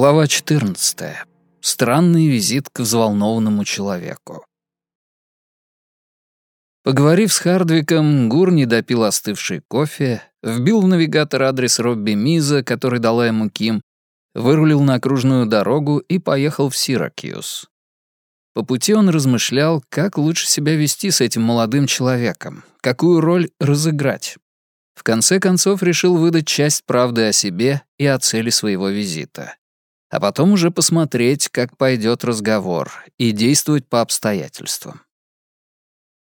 Глава 14. Странный визит к взволнованному человеку. Поговорив с Хардвиком, Гурни допил остывший кофе, вбил в навигатор адрес Робби Миза, который дала ему Ким, вырулил на окружную дорогу и поехал в Сиракьюз. По пути он размышлял, как лучше себя вести с этим молодым человеком, какую роль разыграть. В конце концов решил выдать часть правды о себе и о цели своего визита а потом уже посмотреть, как пойдет разговор, и действовать по обстоятельствам.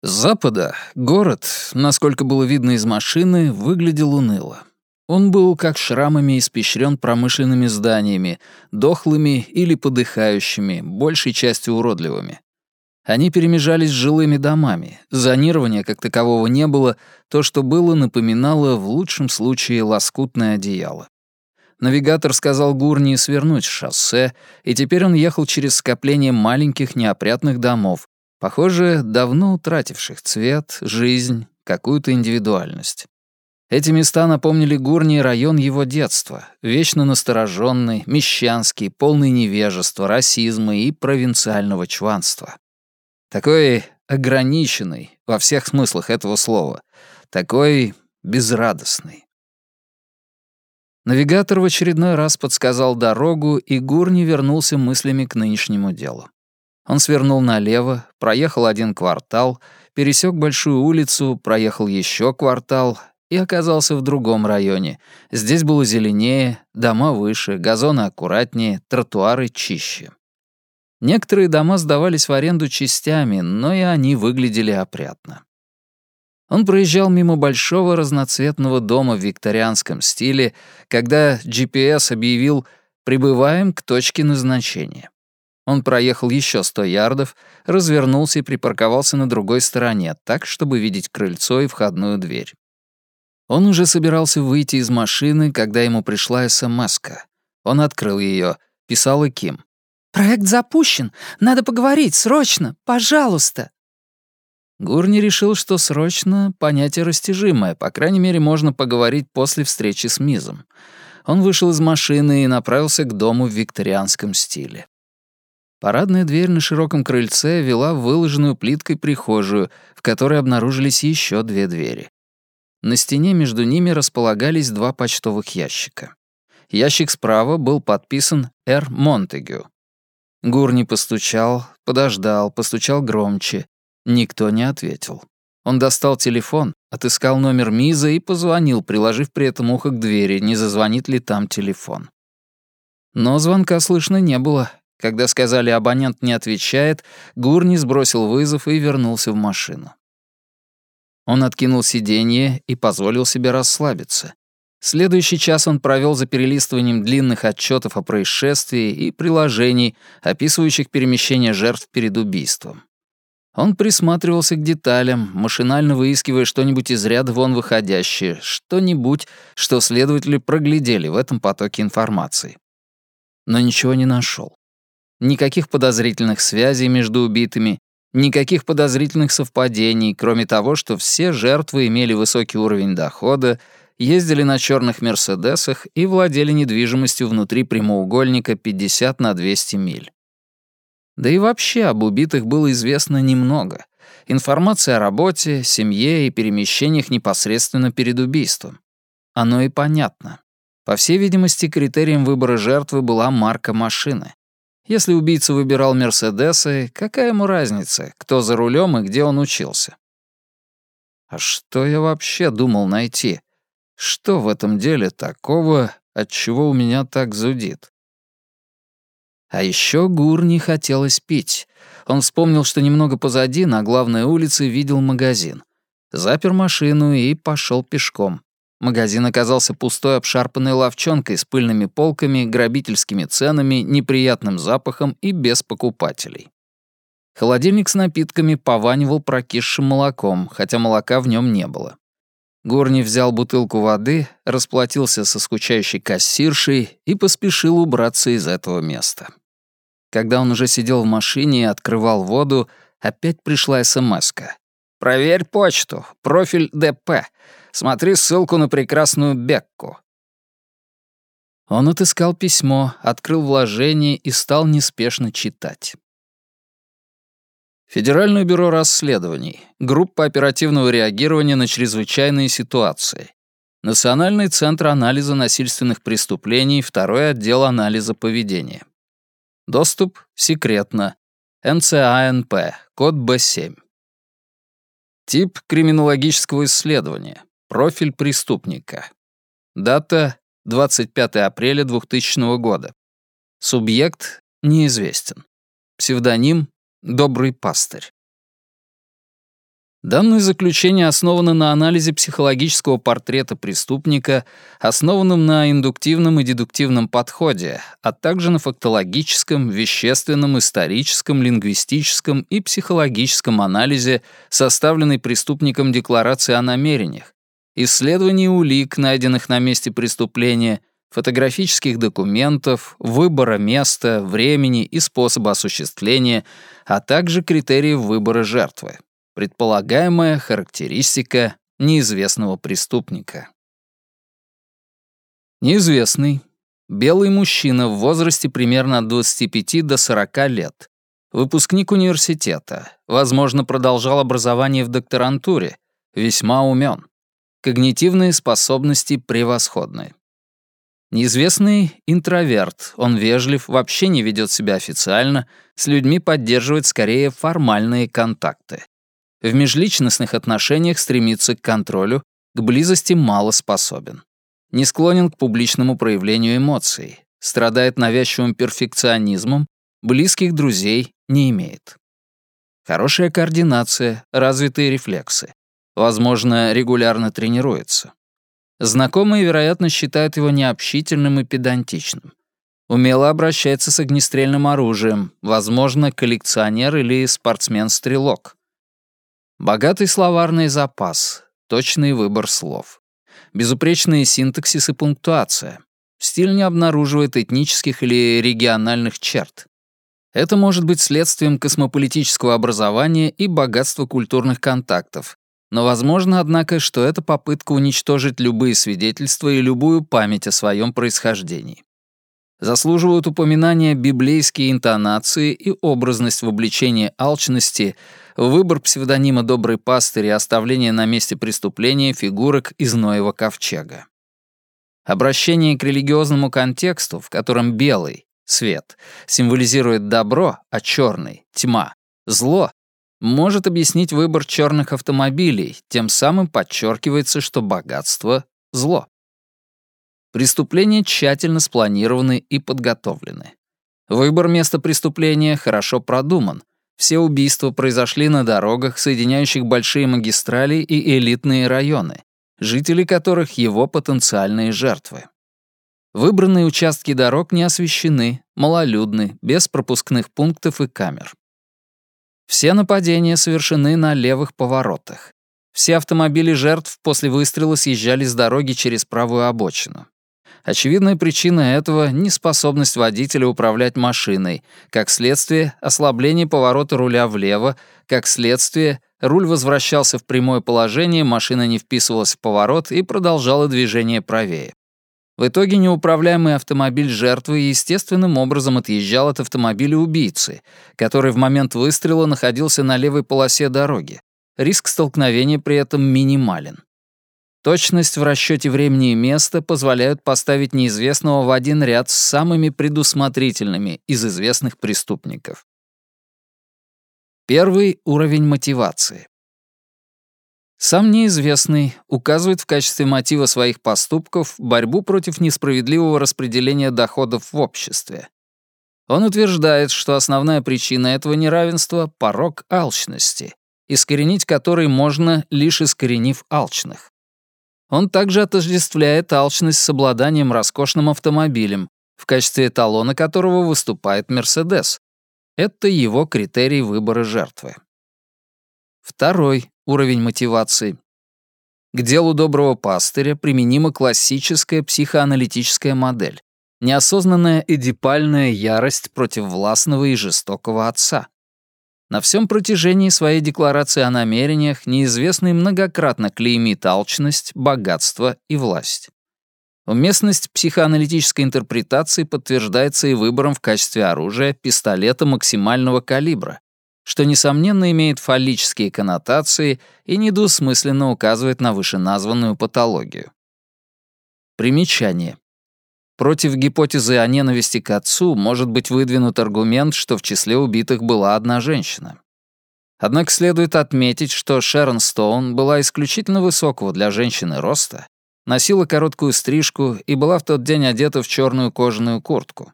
С запада город, насколько было видно из машины, выглядел уныло. Он был как шрамами испещрен промышленными зданиями, дохлыми или подыхающими, большей частью уродливыми. Они перемежались с жилыми домами. Зонирования как такового не было, то, что было, напоминало в лучшем случае лоскутное одеяло. Навигатор сказал Гурни свернуть с шоссе, и теперь он ехал через скопление маленьких неопрятных домов, похоже, давно утративших цвет, жизнь, какую-то индивидуальность. Эти места напомнили Гурни район его детства, вечно настороженный, мещанский, полный невежества, расизма и провинциального чванства. Такой ограниченный во всех смыслах этого слова, такой безрадостный. Навигатор в очередной раз подсказал дорогу, и Гурни вернулся мыслями к нынешнему делу. Он свернул налево, проехал один квартал, пересек большую улицу, проехал еще квартал и оказался в другом районе. Здесь было зеленее, дома выше, газоны аккуратнее, тротуары чище. Некоторые дома сдавались в аренду частями, но и они выглядели опрятно. Он проезжал мимо большого разноцветного дома в викторианском стиле, когда GPS объявил «Прибываем к точке назначения». Он проехал еще сто ярдов, развернулся и припарковался на другой стороне, так, чтобы видеть крыльцо и входную дверь. Он уже собирался выйти из машины, когда ему пришла смс -ка. Он открыл ее, писала Ким. «Проект запущен. Надо поговорить, срочно, пожалуйста». Гурни решил, что срочно понятие растяжимое, по крайней мере, можно поговорить после встречи с Мизом. Он вышел из машины и направился к дому в викторианском стиле. Парадная дверь на широком крыльце вела в выложенную плиткой прихожую, в которой обнаружились еще две двери. На стене между ними располагались два почтовых ящика. Ящик справа был подписан «Р. Монтегю». Гурни постучал, подождал, постучал громче. Никто не ответил. Он достал телефон, отыскал номер Миза и позвонил, приложив при этом ухо к двери, не зазвонит ли там телефон. Но звонка слышно не было. Когда сказали «абонент не отвечает», Гурни сбросил вызов и вернулся в машину. Он откинул сиденье и позволил себе расслабиться. Следующий час он провел за перелистыванием длинных отчетов о происшествии и приложений, описывающих перемещение жертв перед убийством. Он присматривался к деталям, машинально выискивая что-нибудь из ряда вон выходящее, что-нибудь, что следователи проглядели в этом потоке информации. Но ничего не нашел. Никаких подозрительных связей между убитыми, никаких подозрительных совпадений, кроме того, что все жертвы имели высокий уровень дохода, ездили на черных «Мерседесах» и владели недвижимостью внутри прямоугольника 50 на 200 миль. Да и вообще об убитых было известно немного. Информация о работе, семье и перемещениях непосредственно перед убийством. Оно и понятно. По всей видимости, критерием выбора жертвы была марка машины. Если убийца выбирал Мерседесы, какая ему разница, кто за рулем и где он учился? А что я вообще думал найти? Что в этом деле такого, от чего у меня так зудит? А еще Гур не хотелось пить. Он вспомнил, что немного позади, на главной улице, видел магазин. Запер машину и пошел пешком. Магазин оказался пустой обшарпанной ловчонкой с пыльными полками, грабительскими ценами, неприятным запахом и без покупателей. Холодильник с напитками пованивал прокисшим молоком, хотя молока в нем не было. Гурни взял бутылку воды, расплатился со скучающей кассиршей и поспешил убраться из этого места. Когда он уже сидел в машине и открывал воду, опять пришла смс -ка. «Проверь почту. Профиль ДП. Смотри ссылку на прекрасную Бекку». Он отыскал письмо, открыл вложение и стал неспешно читать. Федеральное бюро расследований, группа оперативного реагирования на чрезвычайные ситуации, Национальный центр анализа насильственных преступлений, второй отдел анализа поведения. Доступ секретно. НЦАНП, код Б7. Тип криминологического исследования. Профиль преступника. Дата 25 апреля 2000 года. Субъект неизвестен. Псевдоним «Добрый пастырь». Данное заключение основано на анализе психологического портрета преступника, основанном на индуктивном и дедуктивном подходе, а также на фактологическом, вещественном, историческом, лингвистическом и психологическом анализе, составленной преступником декларации о намерениях, исследовании улик, найденных на месте преступления, фотографических документов, выбора места, времени и способа осуществления, а также критериев выбора жертвы. Предполагаемая характеристика неизвестного преступника. Неизвестный. Белый мужчина в возрасте примерно от 25 до 40 лет. Выпускник университета. Возможно, продолжал образование в докторантуре. Весьма умен. Когнитивные способности превосходны. Неизвестный интроверт, он вежлив, вообще не ведет себя официально, с людьми поддерживает скорее формальные контакты. В межличностных отношениях стремится к контролю, к близости мало способен. Не склонен к публичному проявлению эмоций, страдает навязчивым перфекционизмом, близких друзей не имеет. Хорошая координация, развитые рефлексы. Возможно, регулярно тренируется. Знакомые, вероятно, считают его необщительным и педантичным. Умело обращается с огнестрельным оружием, возможно, коллекционер или спортсмен-стрелок. Богатый словарный запас, точный выбор слов. Безупречные синтаксис и пунктуация. Стиль не обнаруживает этнических или региональных черт. Это может быть следствием космополитического образования и богатства культурных контактов, но возможно, однако, что это попытка уничтожить любые свидетельства и любую память о своем происхождении. Заслуживают упоминания библейские интонации и образность в обличении алчности, выбор псевдонима «Добрый пастырь» и оставление на месте преступления фигурок из Ноева ковчега. Обращение к религиозному контексту, в котором белый, свет, символизирует добро, а черный — тьма, зло, может объяснить выбор черных автомобилей, тем самым подчеркивается, что богатство — зло. Преступления тщательно спланированы и подготовлены. Выбор места преступления хорошо продуман. Все убийства произошли на дорогах, соединяющих большие магистрали и элитные районы, жители которых его потенциальные жертвы. Выбранные участки дорог не освещены, малолюдны, без пропускных пунктов и камер. Все нападения совершены на левых поворотах. Все автомобили жертв после выстрела съезжали с дороги через правую обочину. Очевидная причина этого — неспособность водителя управлять машиной, как следствие — ослабление поворота руля влево, как следствие — руль возвращался в прямое положение, машина не вписывалась в поворот и продолжала движение правее. В итоге неуправляемый автомобиль жертвы естественным образом отъезжал от автомобиля убийцы, который в момент выстрела находился на левой полосе дороги. Риск столкновения при этом минимален. Точность в расчете времени и места позволяют поставить неизвестного в один ряд с самыми предусмотрительными из известных преступников. Первый уровень мотивации. Сам неизвестный указывает в качестве мотива своих поступков борьбу против несправедливого распределения доходов в обществе. Он утверждает, что основная причина этого неравенства — порог алчности, искоренить который можно, лишь искоренив алчных. Он также отождествляет алчность с обладанием роскошным автомобилем, в качестве эталона которого выступает Мерседес. Это его критерий выбора жертвы. Второй уровень мотивации. К делу доброго пастыря применима классическая психоаналитическая модель. Неосознанная эдипальная ярость против властного и жестокого отца. На всем протяжении своей декларации о намерениях неизвестный многократно клеймит алчность, богатство и власть. Уместность психоаналитической интерпретации подтверждается и выбором в качестве оружия пистолета максимального калибра, что, несомненно, имеет фаллические коннотации и недвусмысленно указывает на вышеназванную патологию. Примечание. Против гипотезы о ненависти к отцу может быть выдвинут аргумент, что в числе убитых была одна женщина. Однако следует отметить, что Шерон Стоун была исключительно высокого для женщины роста, носила короткую стрижку и была в тот день одета в черную кожаную куртку.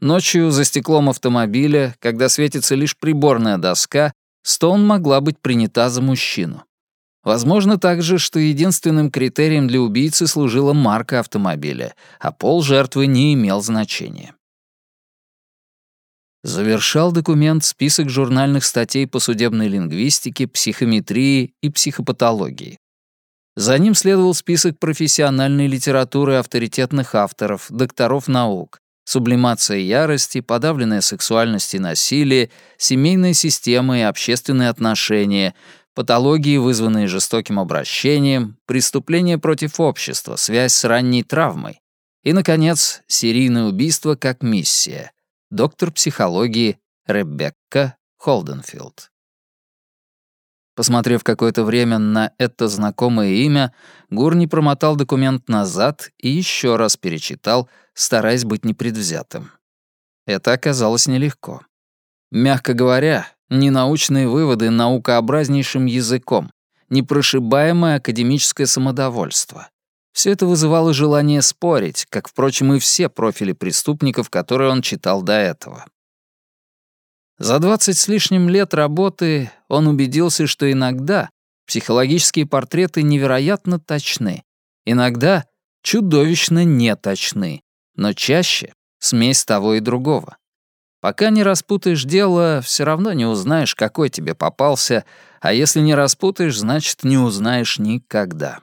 Ночью за стеклом автомобиля, когда светится лишь приборная доска, Стоун могла быть принята за мужчину. Возможно также, что единственным критерием для убийцы служила марка автомобиля, а пол жертвы не имел значения. Завершал документ список журнальных статей по судебной лингвистике, психометрии и психопатологии. За ним следовал список профессиональной литературы авторитетных авторов, докторов наук, сублимация ярости, подавленная сексуальность и насилие, семейная система и общественные отношения, патологии, вызванные жестоким обращением, преступления против общества, связь с ранней травмой и, наконец, серийное убийство как миссия. Доктор психологии Ребекка Холденфилд. Посмотрев какое-то время на это знакомое имя, Гурни промотал документ назад и еще раз перечитал, стараясь быть непредвзятым. Это оказалось нелегко. Мягко говоря, ненаучные выводы наукообразнейшим языком, непрошибаемое академическое самодовольство. Все это вызывало желание спорить, как, впрочем, и все профили преступников, которые он читал до этого. За двадцать с лишним лет работы он убедился, что иногда психологические портреты невероятно точны, иногда чудовищно неточны, но чаще смесь того и другого. Пока не распутаешь дело, все равно не узнаешь, какой тебе попался, а если не распутаешь, значит, не узнаешь никогда.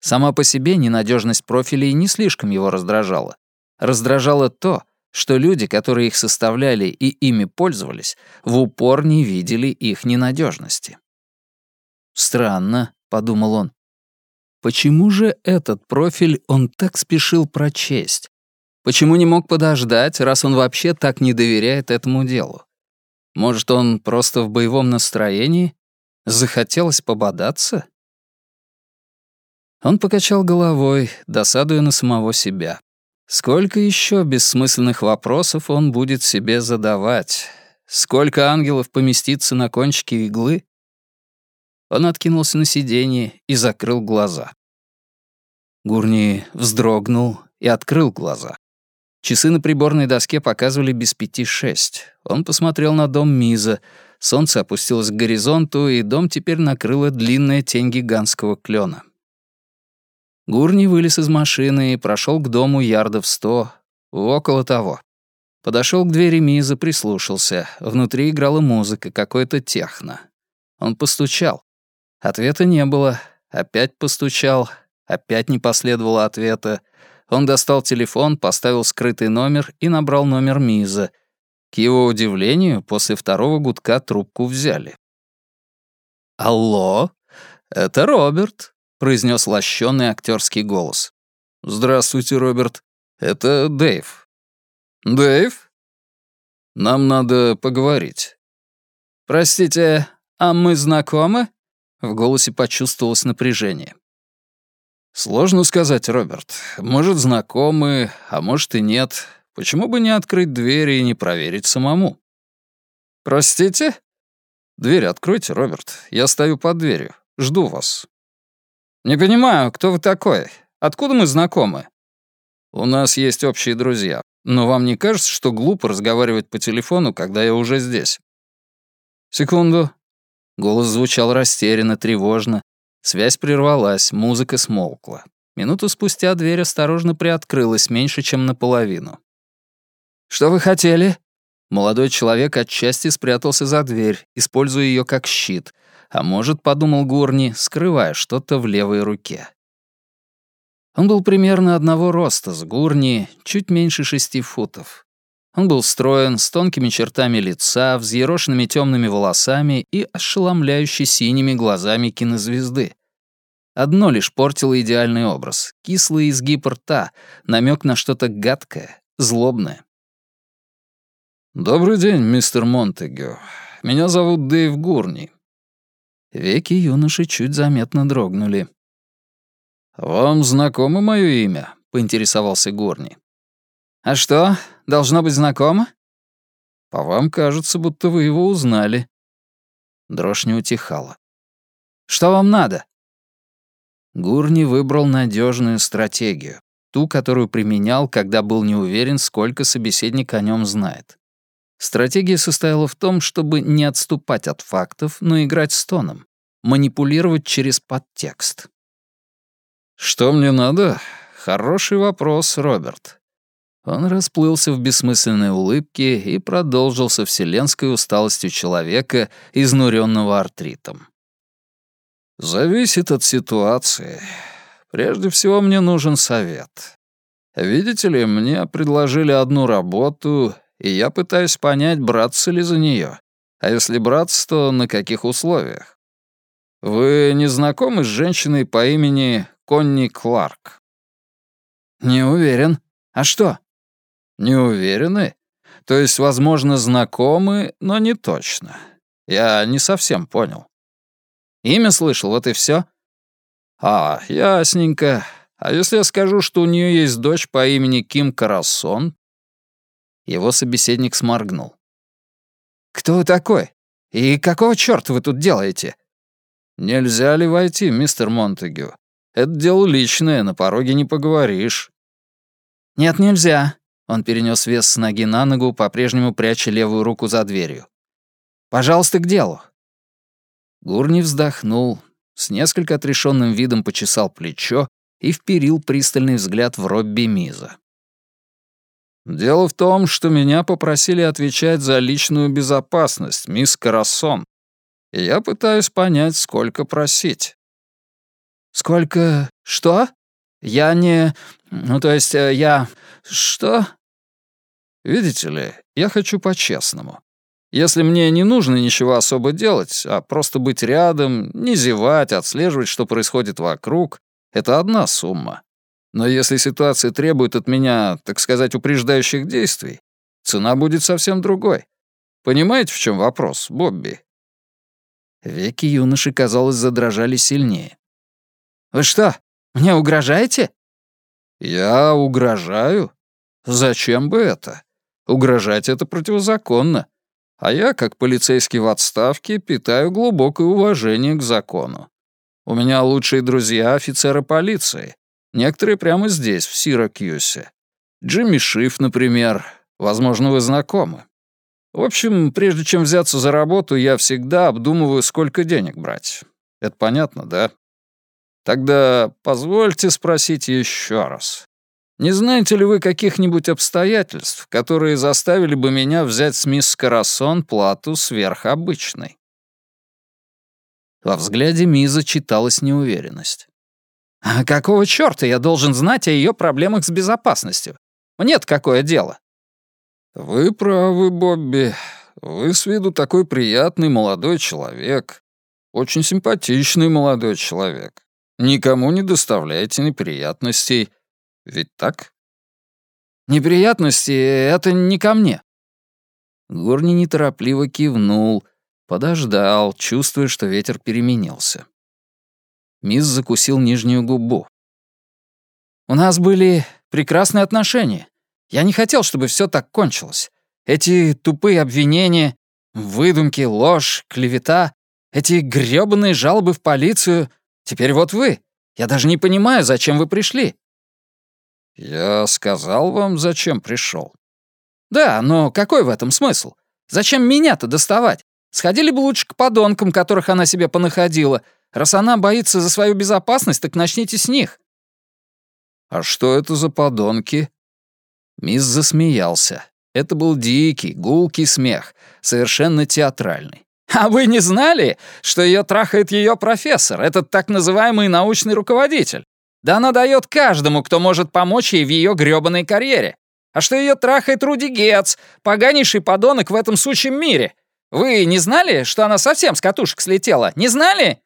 Сама по себе ненадежность профилей не слишком его раздражала. Раздражало то, что люди, которые их составляли и ими пользовались, в упор не видели их ненадежности. «Странно», — подумал он. «Почему же этот профиль он так спешил прочесть? Почему не мог подождать, раз он вообще так не доверяет этому делу? Может, он просто в боевом настроении? Захотелось пободаться?» Он покачал головой, досадуя на самого себя. Сколько еще бессмысленных вопросов он будет себе задавать? Сколько ангелов поместится на кончике иглы? Он откинулся на сиденье и закрыл глаза. Гурни вздрогнул и открыл глаза. Часы на приборной доске показывали без пяти шесть. Он посмотрел на дом Миза. Солнце опустилось к горизонту, и дом теперь накрыла длинная тень гигантского клена. Гурни вылез из машины и прошел к дому ярдов сто, около того. Подошел к двери Миза, прислушался. Внутри играла музыка, какой-то техно. Он постучал. Ответа не было. Опять постучал. Опять не последовало ответа. Он достал телефон, поставил скрытый номер и набрал номер Миза. К его удивлению, после второго гудка трубку взяли. «Алло, это Роберт», произнес лощеный актерский голос. «Здравствуйте, Роберт. Это Дэйв». «Дэйв?» «Нам надо поговорить». «Простите, а мы знакомы?» В голосе почувствовалось напряжение. «Сложно сказать, Роберт. Может, знакомы, а может и нет. Почему бы не открыть двери и не проверить самому?» «Простите?» «Дверь откройте, Роберт. Я стою под дверью. Жду вас. «Не понимаю, кто вы такой? Откуда мы знакомы?» «У нас есть общие друзья. Но вам не кажется, что глупо разговаривать по телефону, когда я уже здесь?» «Секунду». Голос звучал растерянно, тревожно. Связь прервалась, музыка смолкла. Минуту спустя дверь осторожно приоткрылась меньше, чем наполовину. «Что вы хотели?» Молодой человек отчасти спрятался за дверь, используя ее как щит, а может, подумал Гурни, скрывая что-то в левой руке. Он был примерно одного роста с Гурни, чуть меньше шести футов. Он был строен, с тонкими чертами лица, взъерошенными темными волосами и ошеломляюще синими глазами кинозвезды. Одно лишь портило идеальный образ — кислый изгиб рта, намек на что-то гадкое, злобное. «Добрый день, мистер Монтегю. Меня зовут Дэйв Гурни». Веки юноши чуть заметно дрогнули. «Вам знакомо мое имя?» — поинтересовался Гурни. «А что, должно быть знакомо?» «По вам кажется, будто вы его узнали». Дрожь не утихала. «Что вам надо?» Гурни выбрал надежную стратегию, ту, которую применял, когда был не уверен, сколько собеседник о нем знает. Стратегия состояла в том, чтобы не отступать от фактов, но играть с тоном, манипулировать через подтекст. «Что мне надо? Хороший вопрос, Роберт». Он расплылся в бессмысленной улыбке и продолжил со вселенской усталостью человека, изнуренного артритом. Зависит от ситуации. Прежде всего, мне нужен совет. Видите ли, мне предложили одну работу, и я пытаюсь понять, браться ли за нее. А если браться, то на каких условиях? Вы не знакомы с женщиной по имени Конни Кларк? Не уверен. А что? Не уверены? То есть, возможно, знакомы, но не точно. Я не совсем понял. Имя слышал, вот и все. А, ясненько. А если я скажу, что у нее есть дочь по имени Ким Карасон? Его собеседник сморгнул. «Кто вы такой? И какого чёрта вы тут делаете?» «Нельзя ли войти, мистер Монтегю? Это дело личное, на пороге не поговоришь». «Нет, нельзя». Он перенёс вес с ноги на ногу, по-прежнему пряча левую руку за дверью. «Пожалуйста, к делу. Гурни вздохнул, с несколько отрешенным видом почесал плечо и вперил пристальный взгляд в Робби Миза. «Дело в том, что меня попросили отвечать за личную безопасность, мисс Карасон. И я пытаюсь понять, сколько просить». «Сколько... что? Я не... ну, то есть э, я... что?» «Видите ли, я хочу по-честному. Если мне не нужно ничего особо делать, а просто быть рядом, не зевать, отслеживать, что происходит вокруг, это одна сумма. Но если ситуация требует от меня, так сказать, упреждающих действий, цена будет совсем другой. Понимаете, в чем вопрос, Бобби?» Веки юноши, казалось, задрожали сильнее. «Вы что, мне угрожаете?» «Я угрожаю? Зачем бы это? Угрожать — это противозаконно. А я, как полицейский в отставке, питаю глубокое уважение к закону. У меня лучшие друзья — офицеры полиции. Некоторые прямо здесь, в Сиракьюсе. Джимми Шиф, например. Возможно, вы знакомы. В общем, прежде чем взяться за работу, я всегда обдумываю, сколько денег брать. Это понятно, да? Тогда позвольте спросить еще раз. Не знаете ли вы каких-нибудь обстоятельств, которые заставили бы меня взять с мисс Карасон плату сверхобычной?» Во взгляде Миза читалась неуверенность. «А какого чёрта я должен знать о её проблемах с безопасностью? Мне-то какое дело?» «Вы правы, Бобби. Вы с виду такой приятный молодой человек. Очень симпатичный молодой человек. Никому не доставляете неприятностей. Ведь так? Неприятности — это не ко мне. Горни неторопливо кивнул, подождал, чувствуя, что ветер переменился. Мисс закусил нижнюю губу. «У нас были прекрасные отношения. Я не хотел, чтобы все так кончилось. Эти тупые обвинения, выдумки, ложь, клевета, эти грёбаные жалобы в полицию. Теперь вот вы. Я даже не понимаю, зачем вы пришли. «Я сказал вам, зачем пришел. «Да, но какой в этом смысл? Зачем меня-то доставать? Сходили бы лучше к подонкам, которых она себе понаходила. Раз она боится за свою безопасность, так начните с них». «А что это за подонки?» Мисс засмеялся. Это был дикий, гулкий смех, совершенно театральный. «А вы не знали, что ее трахает ее профессор, этот так называемый научный руководитель? Да она дает каждому, кто может помочь ей в ее грёбаной карьере. А что ее трахает Руди Гетц, поганейший подонок в этом сучьем мире? Вы не знали, что она совсем с катушек слетела? Не знали?»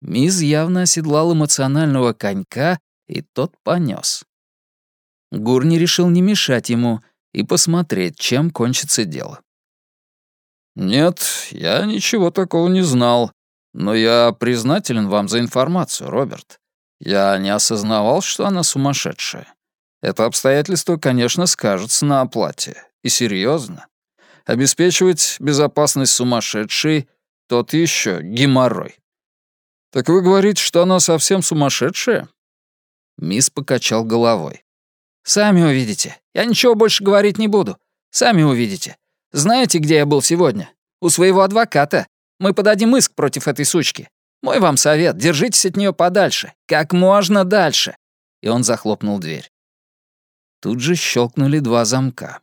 Мисс явно оседлал эмоционального конька, и тот понес. Гурни решил не мешать ему и посмотреть, чем кончится дело. «Нет, я ничего такого не знал. Но я признателен вам за информацию, Роберт. Я не осознавал, что она сумасшедшая. Это обстоятельство, конечно, скажется на оплате. И серьезно. Обеспечивать безопасность сумасшедшей — тот еще геморрой. «Так вы говорите, что она совсем сумасшедшая?» Мисс покачал головой. «Сами увидите. Я ничего больше говорить не буду. Сами увидите. Знаете, где я был сегодня? У своего адвоката. Мы подадим иск против этой сучки. Мой вам совет, держитесь от нее подальше. Как можно дальше». И он захлопнул дверь. Тут же щелкнули два замка.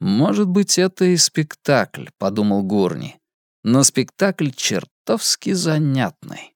«Может быть, это и спектакль», — подумал Гурни. «Но спектакль чертовски занятный».